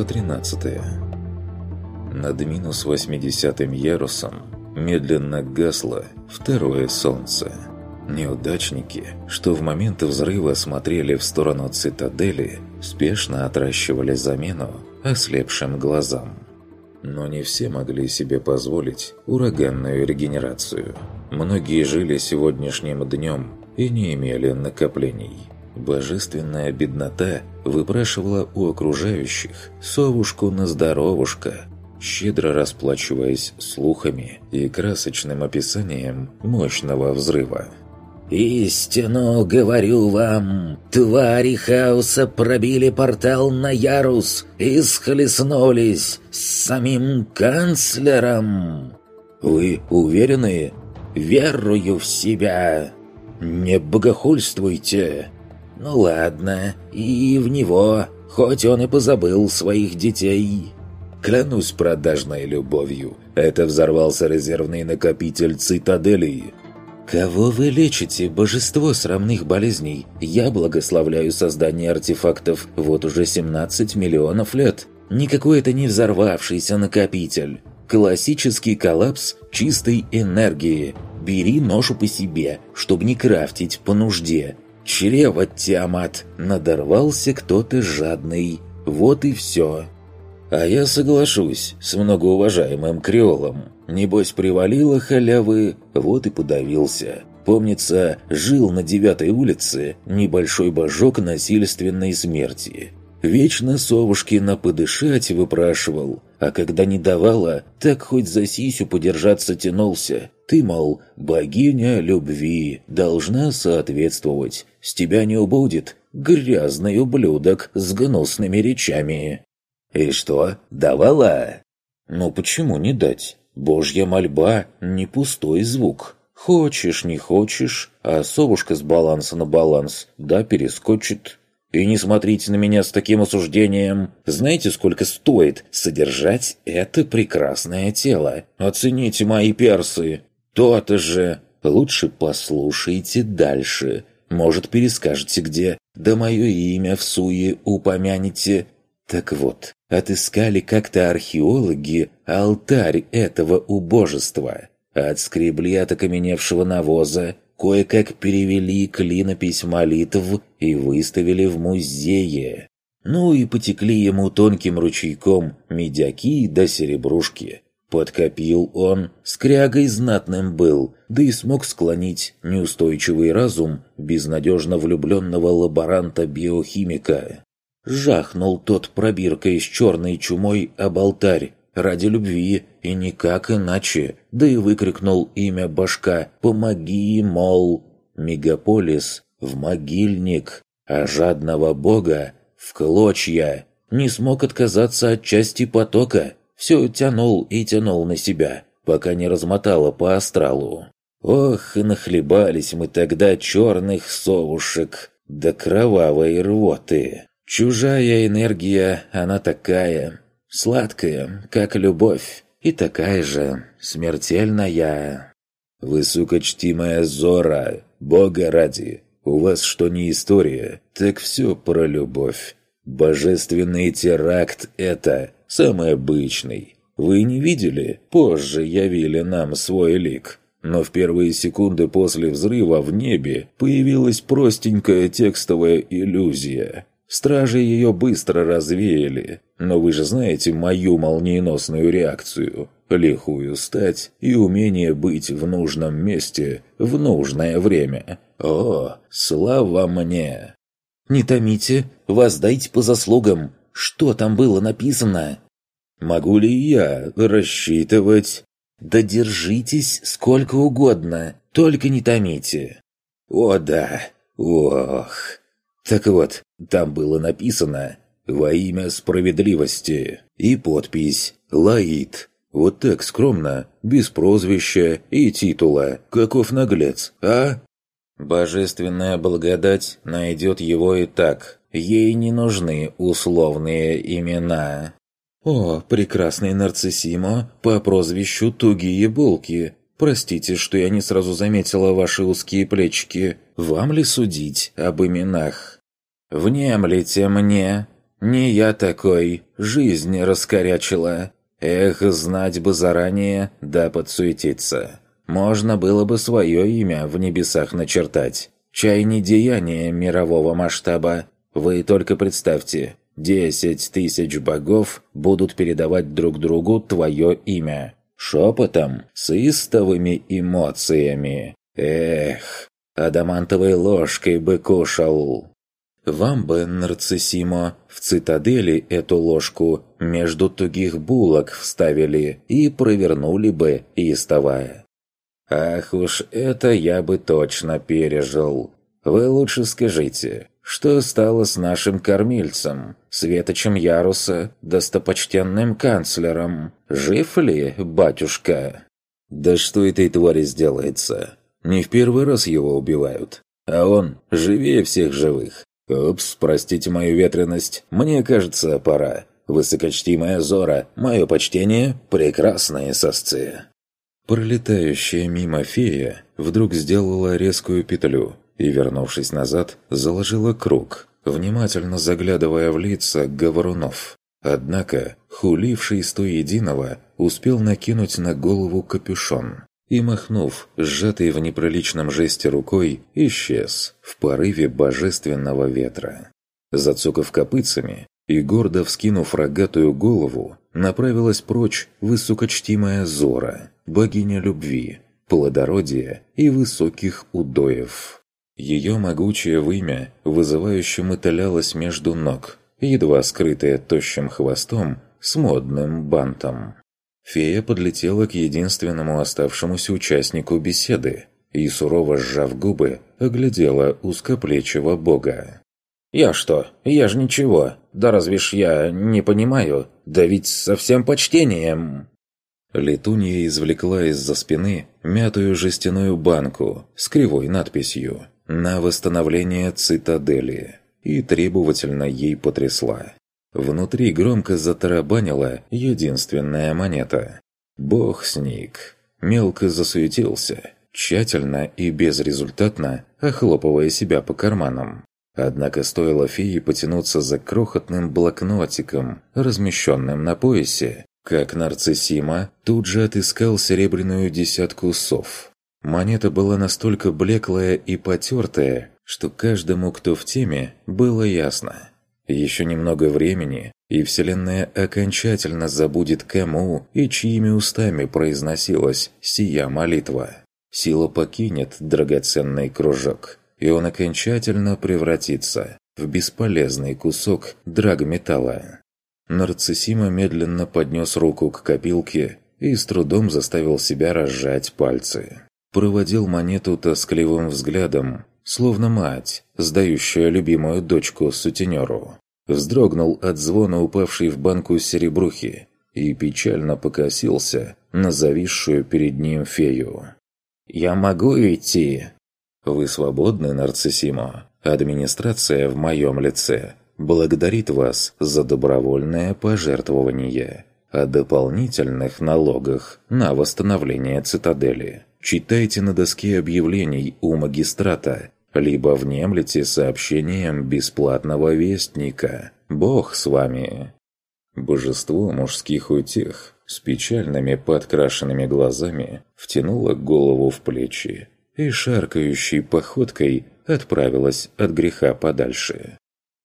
Глава 13 Над минус 80 ярусом медленно гасло второе солнце. Неудачники, что в момент взрыва смотрели в сторону цитадели, спешно отращивали замену ослепшим глазам. Но не все могли себе позволить ураганную регенерацию. Многие жили сегодняшним днем и не имели накоплений. Божественная беднота выпрашивала у окружающих совушку на здоровушка, щедро расплачиваясь слухами и красочным описанием мощного взрыва. «Истину говорю вам, твари хаоса пробили портал на ярус и схлестнулись с самим канцлером!» «Вы уверены?» «Верую в себя!» «Не богохульствуйте!» «Ну ладно, и в него, хоть он и позабыл своих детей!» Клянусь продажной любовью, это взорвался резервный накопитель цитадели. «Кого вы лечите, божество срамных болезней? Я благословляю создание артефактов вот уже 17 миллионов лет. Никакой это не взорвавшийся накопитель. Классический коллапс чистой энергии. Бери ношу по себе, чтобы не крафтить по нужде. Чрево Тиамат. Надорвался кто-то жадный. Вот и все». А я соглашусь с многоуважаемым креолом. Небось, привалило халявы, вот и подавился. Помнится, жил на девятой улице небольшой божок насильственной смерти. Вечно совушки на подышать выпрашивал, а когда не давала, так хоть за сисю подержаться тянулся. Ты, мол, богиня любви, должна соответствовать. С тебя не убудет, грязный ублюдок с гнусными речами. «И что, давала?» «Ну почему не дать? Божья мольба – не пустой звук. Хочешь, не хочешь, а совушка с баланса на баланс, да, перескочит. И не смотрите на меня с таким осуждением. Знаете, сколько стоит содержать это прекрасное тело? Оцените мои персы. То-то же. Лучше послушайте дальше. Может, перескажете где, да мое имя в суе упомянете. Так вот, отыскали как-то археологи алтарь этого убожества. Отскребли от окаменевшего навоза, кое-как перевели клинопись молитв и выставили в музее. Ну и потекли ему тонким ручейком медяки да серебрушки. Подкопил он, скрягой знатным был, да и смог склонить неустойчивый разум безнадежно влюбленного лаборанта-биохимика. Жахнул тот пробиркой с черной чумой об алтарь ради любви и никак иначе, да и выкрикнул имя башка «Помоги, мол!» Мегаполис в могильник, а жадного бога в клочья. Не смог отказаться от части потока, все тянул и тянул на себя, пока не размотало по астралу. Ох, нахлебались мы тогда черных совушек до кровавой рвоты. Чужая энергия, она такая, сладкая, как любовь, и такая же смертельная. Высокочтимая Зора, Бога ради, у вас что не история, так все про любовь. Божественный теракт это, самый обычный. Вы не видели? Позже явили нам свой лик. Но в первые секунды после взрыва в небе появилась простенькая текстовая иллюзия. Стражи ее быстро развеяли, но вы же знаете мою молниеносную реакцию, лихую стать и умение быть в нужном месте в нужное время. О, слава мне! Не томите, воздайте по заслугам. Что там было написано? Могу ли я рассчитывать? Да держитесь сколько угодно, только не томите. О да, ох... Так вот, там было написано «Во имя справедливости» и подпись «Лаид». Вот так скромно, без прозвища и титула. Каков наглец, а? Божественная благодать найдет его и так. Ей не нужны условные имена. «О, прекрасный нарциссимо по прозвищу Тугие Булки. Простите, что я не сразу заметила ваши узкие плечики. Вам ли судить об именах?» «Внемлите мне!» Не я такой, жизнь раскорячила. Эх, знать бы заранее, да подсуетиться. Можно было бы свое имя в небесах начертать. Чай не деяние мирового масштаба. Вы только представьте, десять тысяч богов будут передавать друг другу твое имя. Шепотом, с истовыми эмоциями. Эх, адамантовой ложкой бы кушал. Вам бы, Нарциссимо, в цитадели эту ложку между тугих булок вставили и провернули бы, истовая. Ах уж это я бы точно пережил. Вы лучше скажите, что стало с нашим кормильцем, светочем Яруса, достопочтенным канцлером? Жив ли, батюшка? Да что этой твари сделается? Не в первый раз его убивают. А он живее всех живых. «Упс, простите мою ветренность. Мне кажется, пора. Высокочтимая Зора, мое почтение, прекрасные сосцы». Пролетающая мимо фея вдруг сделала резкую петлю и, вернувшись назад, заложила круг, внимательно заглядывая в лица говорунов. Однако, хуливший сто единого, успел накинуть на голову капюшон и, махнув, сжатый в неприличном жесте рукой, исчез в порыве божественного ветра. Зацокав копытцами и гордо вскинув рогатую голову, направилась прочь высокочтимая Зора, богиня любви, плодородия и высоких удоев. Ее могучее вымя вызывающе мотылялось между ног, едва скрытое тощим хвостом с модным бантом. Фея подлетела к единственному оставшемуся участнику беседы и, сурово сжав губы, оглядела узкоплечего бога. «Я что? Я ж ничего. Да разве ж я не понимаю? Да ведь со всем почтением!» Летунья извлекла из-за спины мятую жестяную банку с кривой надписью «На восстановление цитадели» и требовательно ей потрясла. Внутри громко затарабанила единственная монета. Бог сник. Мелко засуетился, тщательно и безрезультатно охлопывая себя по карманам. Однако стоило фее потянуться за крохотным блокнотиком, размещенным на поясе, как нарциссима тут же отыскал серебряную десятку сов. Монета была настолько блеклая и потертая, что каждому, кто в теме, было ясно. Еще немного времени, и Вселенная окончательно забудет кому и чьими устами произносилась сия молитва. Сила покинет драгоценный кружок, и он окончательно превратится в бесполезный кусок драгметалла. Нарциссима медленно поднес руку к копилке и с трудом заставил себя разжать пальцы. Проводил монету тоскливым взглядом, словно мать, сдающая любимую дочку сутенеру. Вздрогнул от звона упавшей в банку серебрухи и печально покосился на зависшую перед ним фею. «Я могу идти?» «Вы свободны, Нарциссимо. Администрация в моем лице благодарит вас за добровольное пожертвование о дополнительных налогах на восстановление цитадели. Читайте на доске объявлений у магистрата либо внемлете сообщением бесплатного вестника. Бог с вами. Божество мужских утех с печальными подкрашенными глазами втянуло голову в плечи и шаркающей походкой отправилась от греха подальше.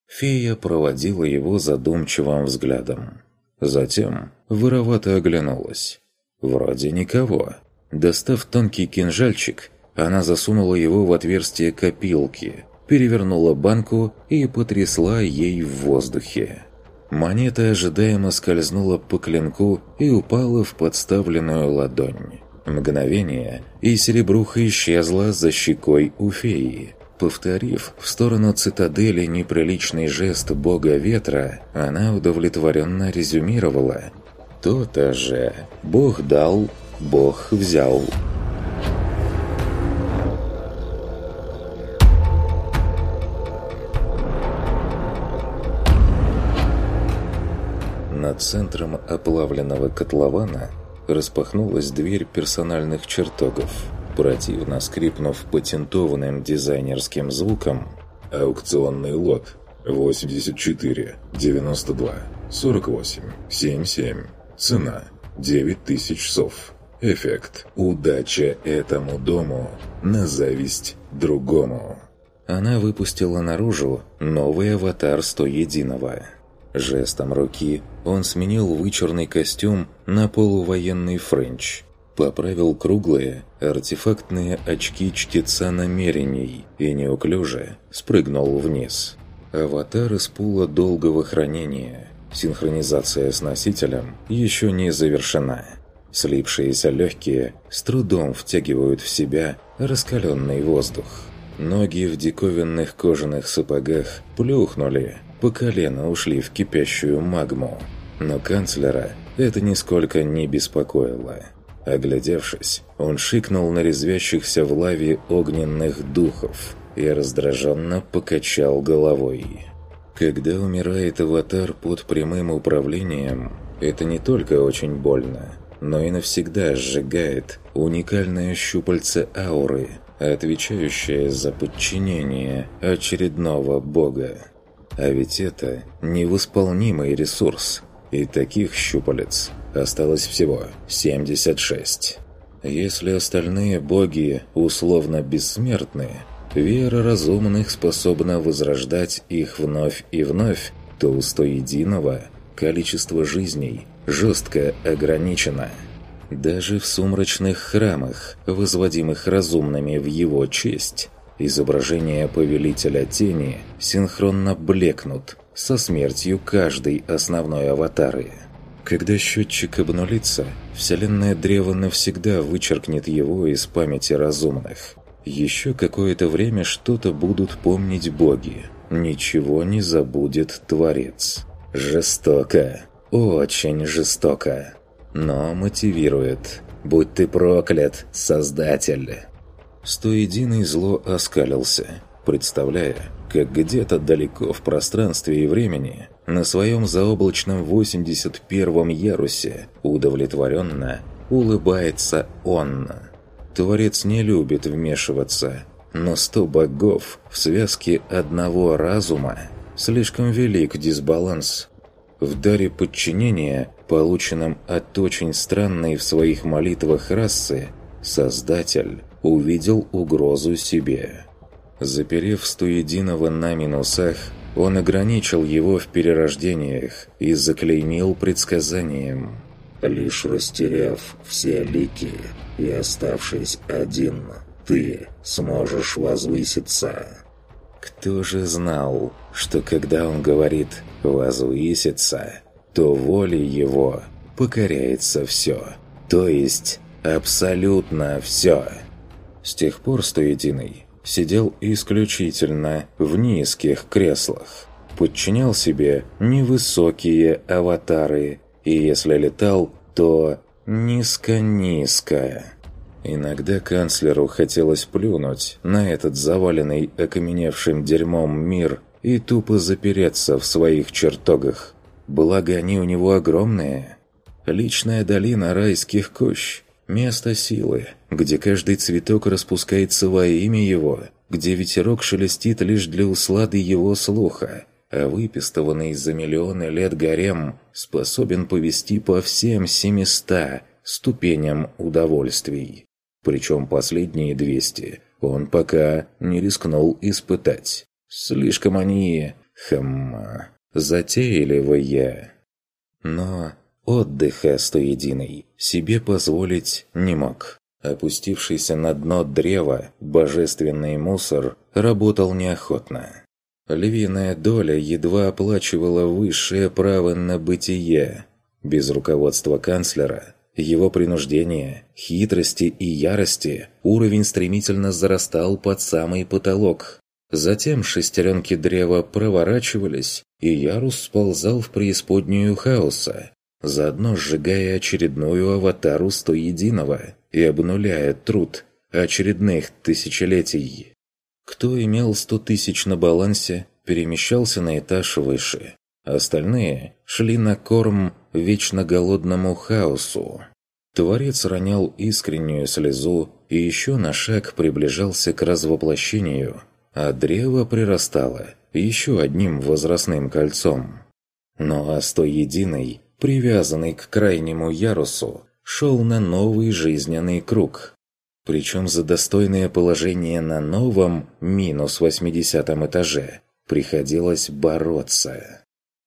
Фея проводила его задумчивым взглядом. Затем воровато оглянулась. Вроде никого. Достав тонкий кинжальчик, она засунула его в отверстие копилки, перевернула банку и потрясла ей в воздухе. Монета ожидаемо скользнула по клинку и упала в подставленную ладонь. Мгновение, и серебруха исчезла за щекой у феи. Повторив в сторону цитадели неприличный жест бога ветра, она удовлетворенно резюмировала. «То-то же. Бог дал, Бог взял». Над центром оплавленного котлована распахнулась дверь персональных чертогов. Противно скрипнув патентованным дизайнерским звуком, аукционный лот 84, 92, 48, 77. Цена 9000 сов. Эффект. Удача этому дому на зависть другому. Она выпустила наружу новый аватар сто единого. Жестом руки он сменил вычурный костюм на полувоенный френч. Поправил круглые, артефактные очки чтеца намерений и неуклюже спрыгнул вниз. Аватар из пула долгого хранения. Синхронизация с носителем еще не завершена. Слипшиеся легкие с трудом втягивают в себя раскаленный воздух. Ноги в диковинных кожаных сапогах плюхнули, по колено ушли в кипящую магму. Но канцлера это нисколько не беспокоило. Оглядевшись, он шикнул на резвящихся в лаве огненных духов – и раздраженно покачал головой. Когда умирает аватар под прямым управлением, это не только очень больно, но и навсегда сжигает уникальное щупальце ауры, отвечающее за подчинение очередного бога. А ведь это невосполнимый ресурс, и таких щупалец осталось всего 76. Если остальные боги условно бессмертные. Вера разумных способна возрождать их вновь и вновь, то у стоединого количество жизней жестко ограничено. Даже в сумрачных храмах, возводимых разумными в его честь, изображения Повелителя Тени синхронно блекнут со смертью каждой основной аватары. Когда счетчик обнулится, Вселенная Древо навсегда вычеркнет его из памяти разумных – еще какое-то время что-то будут помнить боги. Ничего не забудет Творец. Жестоко. Очень жестоко. Но мотивирует. Будь ты проклят, Создатель. Стоединый зло оскалился, представляя, как где-то далеко в пространстве и времени на своем заоблачном 81-м ярусе удовлетворенно улыбается он. Творец не любит вмешиваться, но сто богов в связке одного разума слишком велик дисбаланс. В даре подчинения, полученном от очень странной в своих молитвах расы, Создатель увидел угрозу себе. Заперев стоединого на минусах, он ограничил его в перерождениях и заклеймил предсказанием. «Лишь растеряв все лики, и оставшись один, ты сможешь возвыситься». Кто же знал, что когда он говорит «возвыситься», то волей его покоряется все, то есть абсолютно все. С тех пор Стоединый сидел исключительно в низких креслах, подчинял себе невысокие аватары и если летал, то Низко-низко. Иногда канцлеру хотелось плюнуть на этот заваленный окаменевшим дерьмом мир и тупо запереться в своих чертогах. Благо они у него огромные. Личная долина райских кущ. Место силы, где каждый цветок распускается во имя его, где ветерок шелестит лишь для услады его слуха, а выпистованный за миллионы лет гарем способен повести по всем семиста ступеням удовольствий. Причем последние двести он пока не рискнул испытать. Слишком они, хм, затейливые. Но отдыха стоединый себе позволить не мог. Опустившийся на дно древа божественный мусор работал неохотно. Львиная доля едва оплачивала высшее право на бытие. Без руководства канцлера, его принуждения, хитрости и ярости уровень стремительно зарастал под самый потолок. Затем шестеренки древа проворачивались, и ярус сползал в преисподнюю хаоса, заодно сжигая очередную аватару стоединого и обнуляя труд очередных тысячелетий. Кто имел сто тысяч на балансе, перемещался на этаж выше. Остальные шли на корм вечно голодному хаосу. Творец ронял искреннюю слезу и еще на шаг приближался к развоплощению, а древо прирастало еще одним возрастным кольцом. Но а единый, привязанный к крайнему ярусу, шел на новый жизненный круг. Причем за достойное положение на новом, минус 80 этаже, приходилось бороться.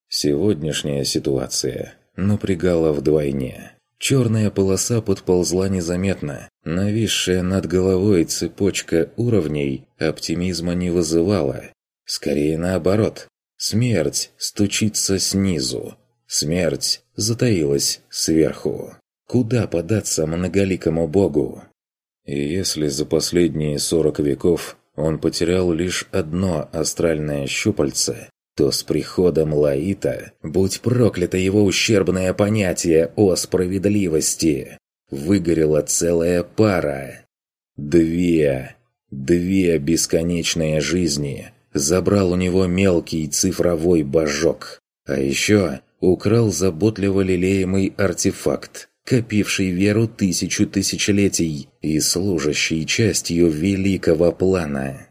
Сегодняшняя ситуация напрягала вдвойне. Черная полоса подползла незаметно. Нависшая над головой цепочка уровней оптимизма не вызывала. Скорее наоборот. Смерть стучится снизу. Смерть затаилась сверху. Куда податься многоликому богу? И если за последние сорок веков он потерял лишь одно астральное щупальце, то с приходом Лаита, будь проклято его ущербное понятие о справедливости, выгорела целая пара. Две, две бесконечные жизни забрал у него мелкий цифровой божок. А еще украл заботливо лелеемый артефакт, копивший веру тысячу тысячелетий и служащий частью великого плана.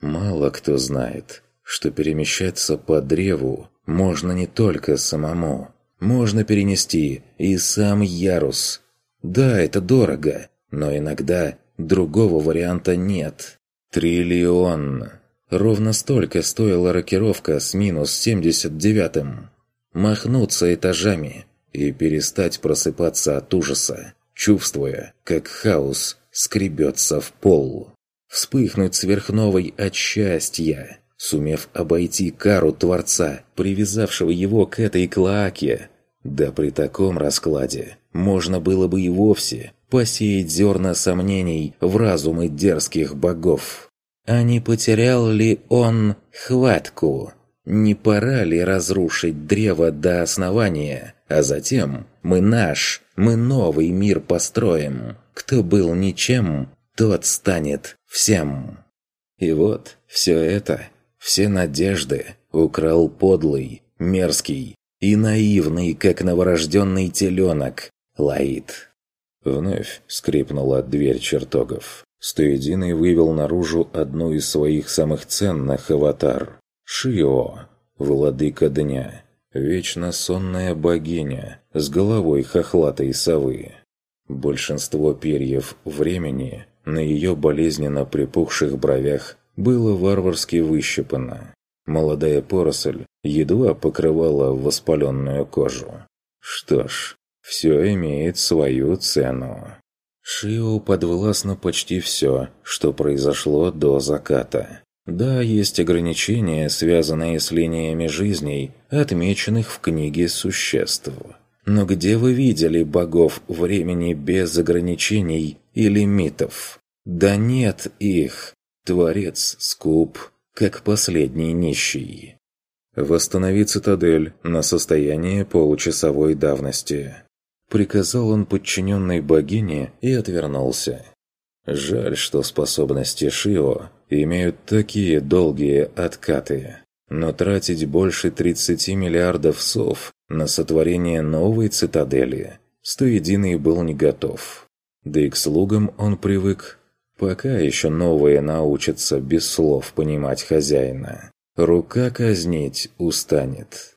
Мало кто знает, что перемещаться по древу можно не только самому. Можно перенести и сам ярус. Да, это дорого, но иногда другого варианта нет. Триллион. Ровно столько стоила рокировка с минус 79-м. Махнуться этажами и перестать просыпаться от ужаса, чувствуя, как хаос скребется в пол. Вспыхнуть сверхновой от счастья, сумев обойти кару Творца, привязавшего его к этой клоаке. Да при таком раскладе можно было бы и вовсе посеять зерна сомнений в разумы дерзких богов. А не потерял ли он хватку? Не пора ли разрушить древо до основания, а затем мы наш, мы новый мир построим? Кто был ничем, тот станет всем. И вот все это все надежды украл подлый, мерзкий и наивный, как новорожденный теленок, Лаид. Вновь скрипнула дверь чертогов. Стоединый вывел наружу одну из своих самых ценных аватар – Шио, владыка дня, вечно сонная богиня с головой хохлатой совы. Большинство перьев времени на ее болезненно припухших бровях было варварски выщипано. Молодая поросль едва покрывала воспаленную кожу. Что ж, все имеет свою цену. Шиу подвластно почти все, что произошло до заката. Да, есть ограничения, связанные с линиями жизней, отмеченных в книге существ. Но где вы видели богов времени без ограничений и лимитов? Да нет их. Творец скуп, как последний нищий. «Восстанови цитадель на состояние получасовой давности», приказал он подчиненной богине и отвернулся. Жаль, что способности Шио имеют такие долгие откаты. Но тратить больше 30 миллиардов сов на сотворение новой цитадели Стоединый был не готов. Да и к слугам он привык Пока еще новые научатся без слов понимать хозяина. Рука казнить устанет.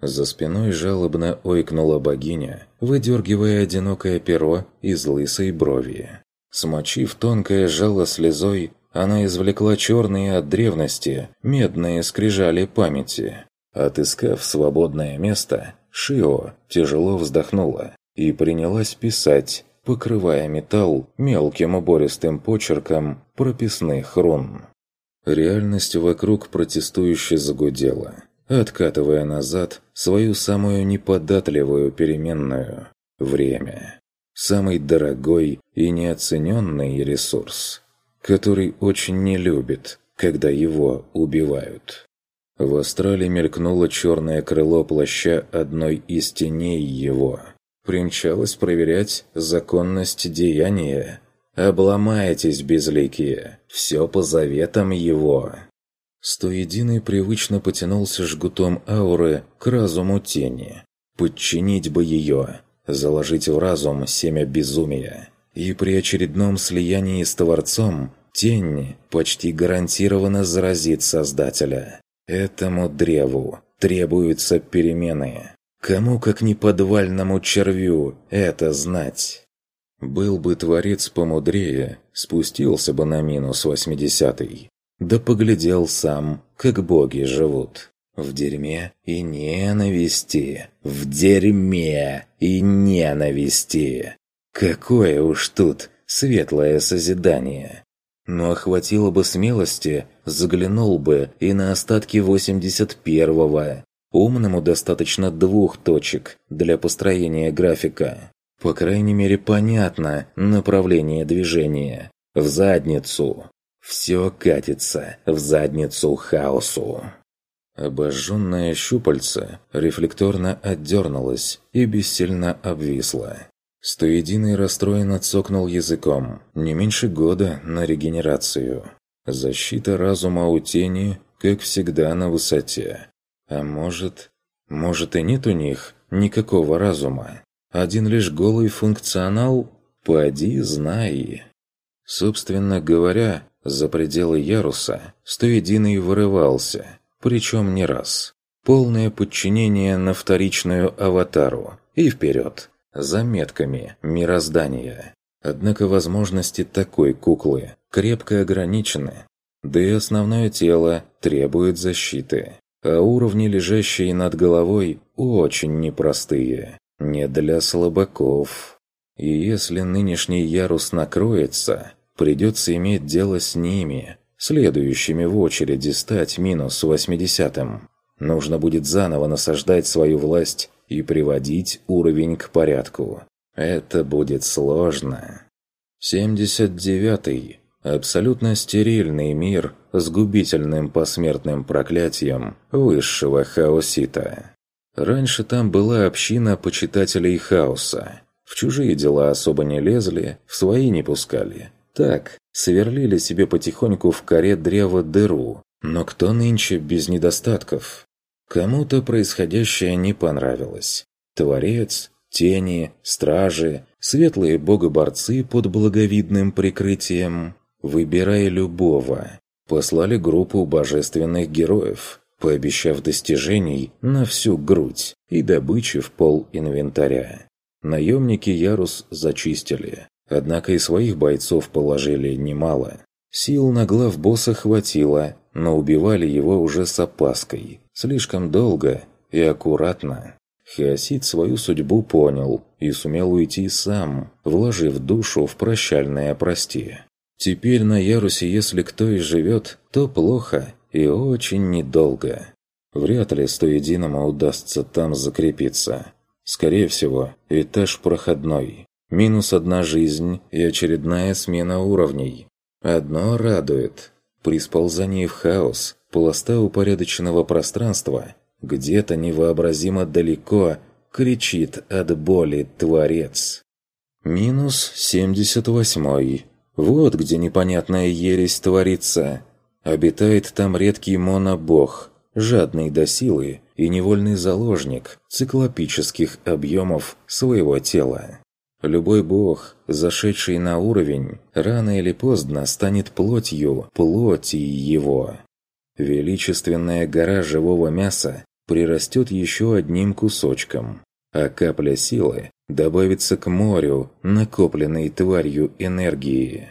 За спиной жалобно ойкнула богиня, выдергивая одинокое перо из лысой брови. Смочив тонкое жало слезой, она извлекла черные от древности, медные скрижали памяти. Отыскав свободное место, Шио тяжело вздохнула и принялась писать, покрывая металл мелким убористым почерком прописных рун. Реальность вокруг протестующе загудела, откатывая назад свою самую неподатливую переменную – время. Самый дорогой и неоцененный ресурс, который очень не любит, когда его убивают. В астрале мелькнуло черное крыло плаща одной из теней его – примчалась проверять законность деяния. Обломаетесь, безликие, все по заветам его. Стоединый привычно потянулся жгутом ауры к разуму тени. Подчинить бы ее, заложить в разум семя безумия. И при очередном слиянии с Творцом тень почти гарантированно заразит Создателя. Этому древу требуются перемены. Кому, как не подвальному червю, это знать? Был бы Творец помудрее, спустился бы на минус восьмидесятый. Да поглядел сам, как боги живут. В дерьме и ненависти. В дерьме и ненависти. Какое уж тут светлое созидание. Но охватило бы смелости, заглянул бы и на остатки 81-го. Умному достаточно двух точек для построения графика. По крайней мере понятно направление движения. В задницу. Все катится в задницу хаосу. Обожженное щупальце рефлекторно отдернулось и бессильно обвисло. Стоединый расстроенно цокнул языком. Не меньше года на регенерацию. Защита разума у тени, как всегда, на высоте. А может... Может и нет у них никакого разума. Один лишь голый функционал? Поди, знай. Собственно говоря, за пределы яруса Стоединый вырывался, причем не раз. Полное подчинение на вторичную аватару и вперед заметками мироздания. Однако возможности такой куклы крепко ограничены, да и основное тело требует защиты, а уровни, лежащие над головой, очень непростые, не для слабаков. И если нынешний ярус накроется, придется иметь дело с ними, следующими в очереди стать минус восьмидесятым. Нужно будет заново насаждать свою власть и приводить уровень к порядку. Это будет сложно. 79-й. Абсолютно стерильный мир с губительным посмертным проклятием высшего хаосита. Раньше там была община почитателей хаоса. В чужие дела особо не лезли, в свои не пускали. Так, сверлили себе потихоньку в коре древа дыру. Но кто нынче без недостатков? Кому-то происходящее не понравилось. Творец, тени, стражи, светлые богоборцы под благовидным прикрытием. Выбирай любого. Послали группу божественных героев, пообещав достижений на всю грудь и добычи в пол инвентаря. Наемники Ярус зачистили, однако и своих бойцов положили немало. Сил на глав босса хватило, но убивали его уже с опаской, Слишком долго и аккуратно. Хеосид свою судьбу понял и сумел уйти сам, вложив душу в прощальное «прости». Теперь на ярусе, если кто и живет, то плохо и очень недолго. Вряд ли стоединому удастся там закрепиться. Скорее всего, этаж проходной. Минус одна жизнь и очередная смена уровней. Одно радует. При сползании в хаос Пласта упорядоченного пространства где-то невообразимо далеко кричит от боли Творец. Минус 78. Вот где непонятная ересь творится. Обитает там редкий монобог, жадный до силы и невольный заложник циклопических объемов своего тела. Любой бог, зашедший на уровень, рано или поздно станет плотью плоти его. Величественная гора живого мяса прирастет еще одним кусочком, а капля силы добавится к морю, накопленной тварью энергии.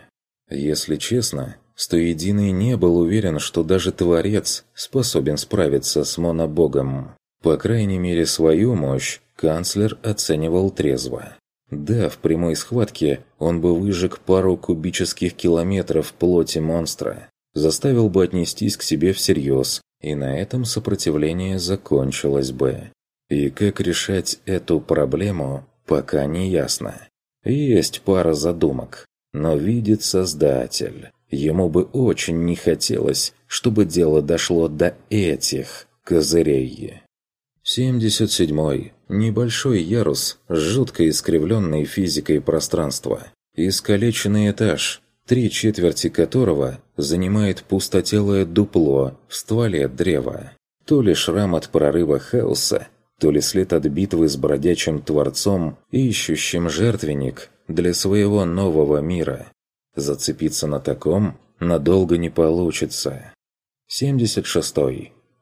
Если честно, Стоединый не был уверен, что даже Творец способен справиться с монобогом. По крайней мере, свою мощь канцлер оценивал трезво. Да, в прямой схватке он бы выжег пару кубических километров плоти монстра, заставил бы отнестись к себе всерьез, и на этом сопротивление закончилось бы. И как решать эту проблему, пока не ясно. Есть пара задумок, но видит Создатель. Ему бы очень не хотелось, чтобы дело дошло до этих козырей. 77. Небольшой ярус с жутко искривленной физикой пространства. Искалеченный этаж, три четверти которого занимает пустотелое дупло в стволе древа. То ли шрам от прорыва хаоса, то ли след от битвы с бродячим творцом, ищущим жертвенник для своего нового мира. Зацепиться на таком надолго не получится. 76.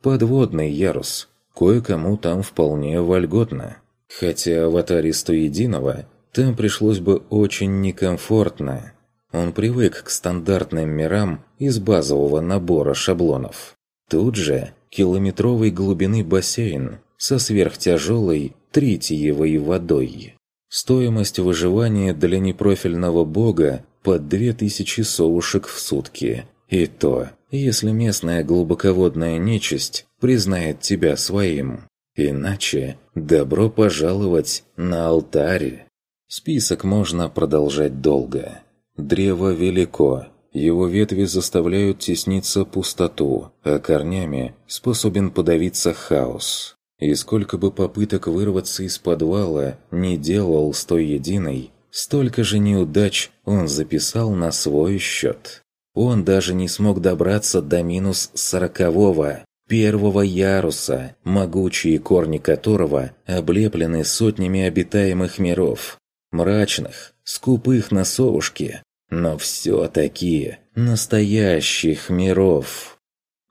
Подводный ярус. Кое-кому там вполне вольготно. Хотя аватаре единого там пришлось бы очень некомфортно. Он привык к стандартным мирам из базового набора шаблонов. Тут же километровой глубины бассейн со сверхтяжелой тритиевой водой. Стоимость выживания для непрофильного бога под 2000 совушек в сутки. И то, если местная глубоководная нечисть признает тебя своим. Иначе добро пожаловать на алтарь. Список можно продолжать долго. Древо велико, его ветви заставляют тесниться пустоту, а корнями способен подавиться хаос. И сколько бы попыток вырваться из подвала не делал с той единой, столько же неудач он записал на свой счет. Он даже не смог добраться до минус сорокового, первого яруса, могучие корни которого облеплены сотнями обитаемых миров, мрачных, скупых на совушки, но все-таки настоящих миров.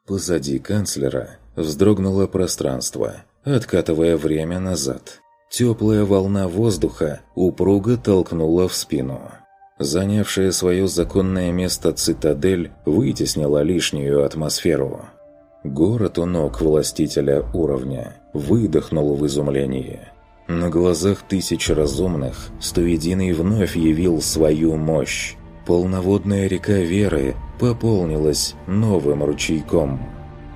Позади канцлера вздрогнуло пространство, откатывая время назад. Теплая волна воздуха упруго толкнула в спину. Занявшая свое законное место цитадель вытеснила лишнюю атмосферу. Город у ног властителя уровня выдохнул в изумлении. На глазах тысяч разумных Стоединый вновь явил свою мощь. Полноводная река веры пополнилась новым ручейком.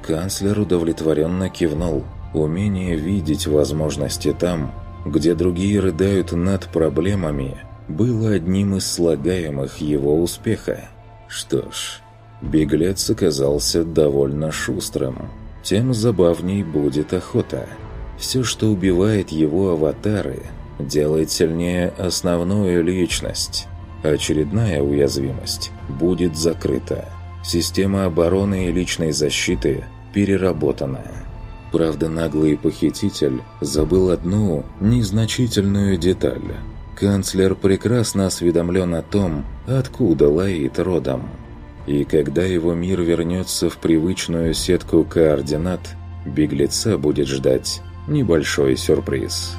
Канцлер удовлетворенно кивнул. Умение видеть возможности там, где другие рыдают над проблемами, было одним из слагаемых его успеха. Что ж, беглец оказался довольно шустрым. Тем забавней будет охота. Все, что убивает его аватары, делает сильнее основную личность. Очередная уязвимость будет закрыта. Система обороны и личной защиты переработана. Правда, наглый похититель забыл одну незначительную деталь. Канцлер прекрасно осведомлен о том, откуда Лаид родом. И когда его мир вернется в привычную сетку координат, беглеца будет ждать небольшой сюрприз.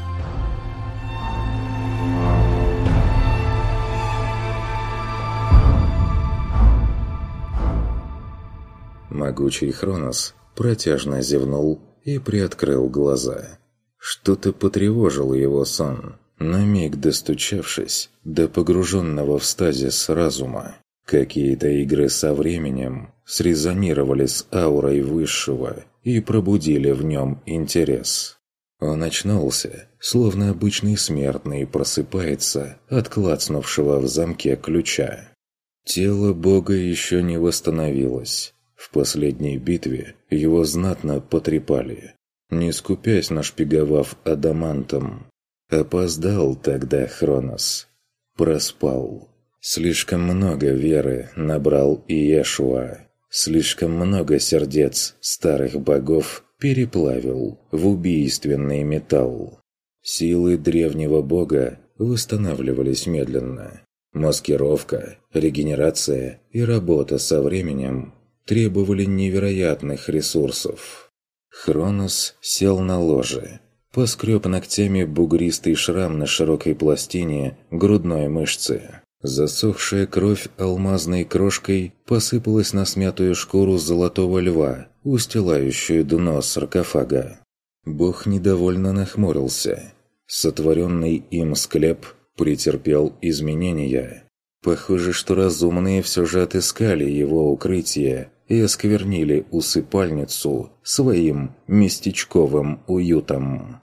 Могучий Хронос протяжно зевнул и приоткрыл глаза. Что-то потревожило его сон, на миг достучавшись до погруженного в стазис разума. Какие-то игры со временем срезонировали с аурой Высшего и пробудили в нем интерес. Он очнулся, словно обычный смертный просыпается от клацнувшего в замке ключа. Тело бога еще не восстановилось, в последней битве его знатно потрепали, не скупясь нашпиговав адамантом. Опоздал тогда Хронос. Проспал. Слишком много веры набрал Иешуа. Слишком много сердец старых богов переплавил в убийственный металл. Силы древнего бога восстанавливались медленно. Маскировка, регенерация и работа со временем требовали невероятных ресурсов. Хронос сел на ложе, поскреб ногтями бугристый шрам на широкой пластине грудной мышцы. Засохшая кровь алмазной крошкой посыпалась на смятую шкуру золотого льва, устилающую дно саркофага. Бог недовольно нахмурился. Сотворенный им склеп претерпел изменения. Похоже, что разумные все же отыскали его укрытие и осквернили усыпальницу своим местечковым уютом.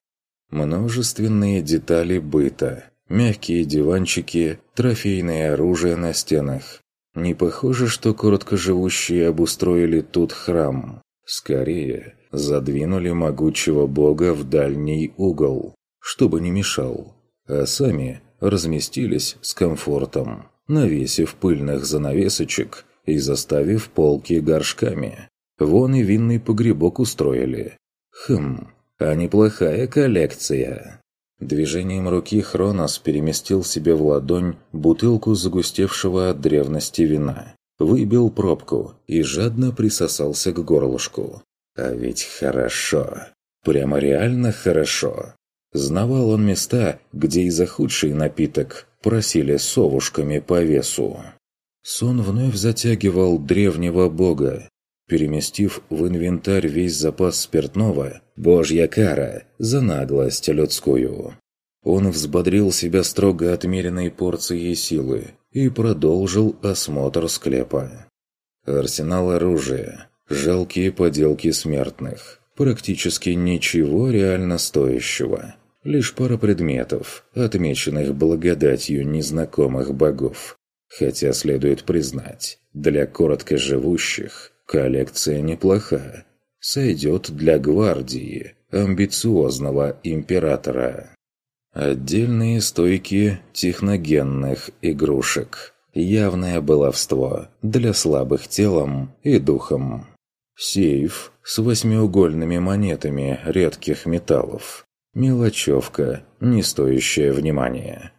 Множественные детали быта, мягкие диванчики, трофейное оружие на стенах. Не похоже, что короткоживущие обустроили тут храм. Скорее, задвинули могучего бога в дальний угол, чтобы не мешал, а сами разместились с комфортом навесив пыльных занавесочек и заставив полки горшками. Вон и винный погребок устроили. Хм, а неплохая коллекция. Движением руки Хронос переместил себе в ладонь бутылку загустевшего от древности вина. выбил пробку и жадно присосался к горлышку. А ведь хорошо. Прямо реально хорошо. Знавал он места, где и за худший напиток просили совушками по весу. Сон вновь затягивал древнего бога, переместив в инвентарь весь запас спиртного, божья кара за наглость людскую. Он взбодрил себя строго отмеренной порцией силы и продолжил осмотр склепа. Арсенал оружия, жалкие поделки смертных, практически ничего реально стоящего. Лишь пара предметов, отмеченных благодатью незнакомых богов. Хотя следует признать, для короткоживущих коллекция неплоха. Сойдет для гвардии, амбициозного императора. Отдельные стойки техногенных игрушек. Явное баловство для слабых телом и духом. Сейф с восьмиугольными монетами редких металлов. Мелочевка, не стоящая внимания.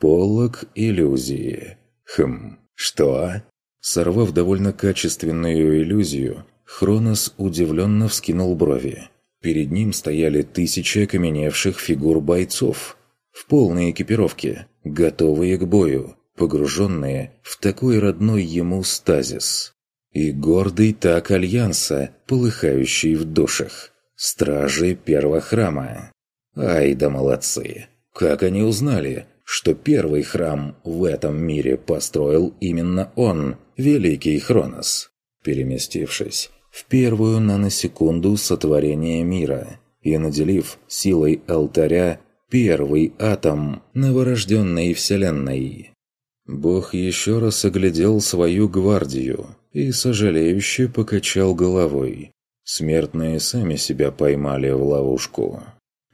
Полок иллюзии. Хм, что? Сорвав довольно качественную иллюзию, Хронос удивленно вскинул брови. Перед ним стояли тысячи окаменевших фигур бойцов в полной экипировке, готовые к бою, погруженные в такой родной ему стазис. И гордый так Альянса, полыхающий в душах. Стражи Первого Храма. Ай да молодцы! Как они узнали, что первый храм в этом мире построил именно он, Великий Хронос? Переместившись в первую наносекунду сотворения мира и наделив силой алтаря первый атом новорожденной Вселенной. Бог еще раз оглядел свою гвардию и сожалеюще покачал головой. Смертные сами себя поймали в ловушку.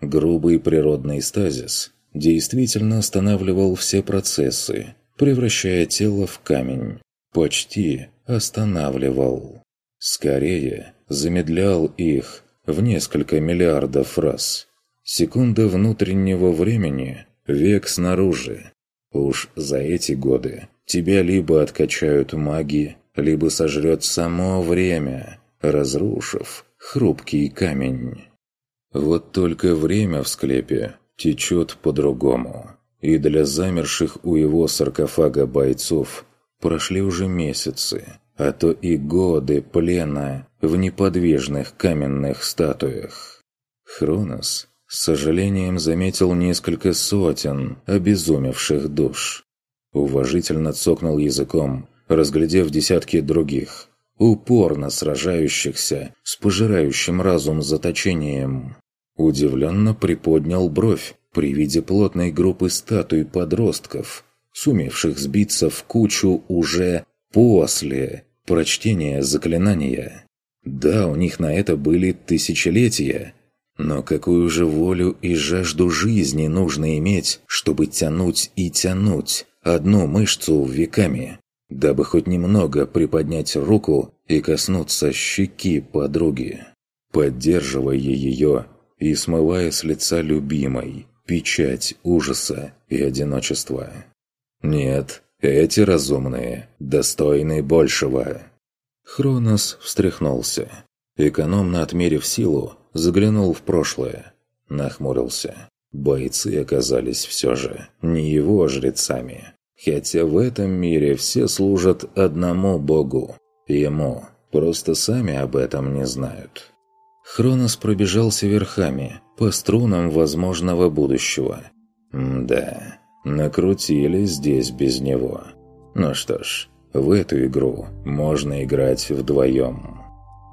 Грубый природный стазис действительно останавливал все процессы, превращая тело в камень. Почти останавливал. Скорее, замедлял их в несколько миллиардов раз. Секунда внутреннего времени – век снаружи. Уж за эти годы тебя либо откачают маги, либо сожрет само время, разрушив хрупкий камень. Вот только время в склепе течет по-другому. И для замерших у его саркофага бойцов прошли уже месяцы – а то и годы плена в неподвижных каменных статуях. Хронос с сожалением заметил несколько сотен обезумевших душ. Уважительно цокнул языком, разглядев десятки других, упорно сражающихся с пожирающим разум заточением. Удивленно приподнял бровь при виде плотной группы статуй подростков, сумевших сбиться в кучу уже после прочтение заклинания. Да, у них на это были тысячелетия, но какую же волю и жажду жизни нужно иметь, чтобы тянуть и тянуть одну мышцу веками, дабы хоть немного приподнять руку и коснуться щеки подруги, поддерживая ее и смывая с лица любимой печать ужаса и одиночества. Нет, эти разумные, достойны большего. Хронос встряхнулся. Экономно отмерив силу, заглянул в прошлое. Нахмурился. Бойцы оказались все же не его жрецами. Хотя в этом мире все служат одному богу. Ему. Просто сами об этом не знают. Хронос пробежался верхами, по струнам возможного будущего. Да, Накрутили здесь без него. Ну что ж, в эту игру можно играть вдвоем.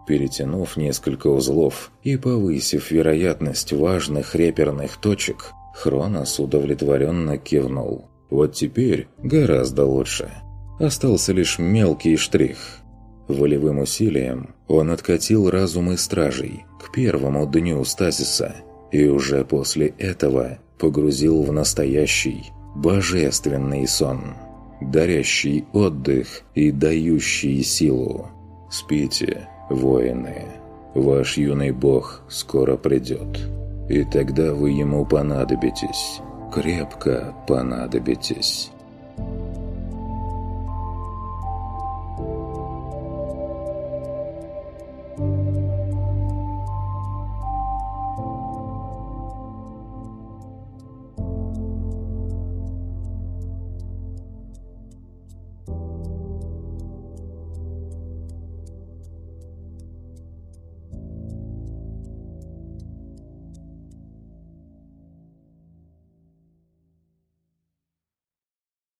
Перетянув несколько узлов и повысив вероятность важных реперных точек, Хронос удовлетворенно кивнул. Вот теперь гораздо лучше. Остался лишь мелкий штрих. Волевым усилием он откатил разумы стражей к первому дню стазиса и уже после этого погрузил в настоящий, божественный сон, дарящий отдых и дающий силу. Спите, воины, ваш юный бог скоро придет, и тогда вы ему понадобитесь, крепко понадобитесь».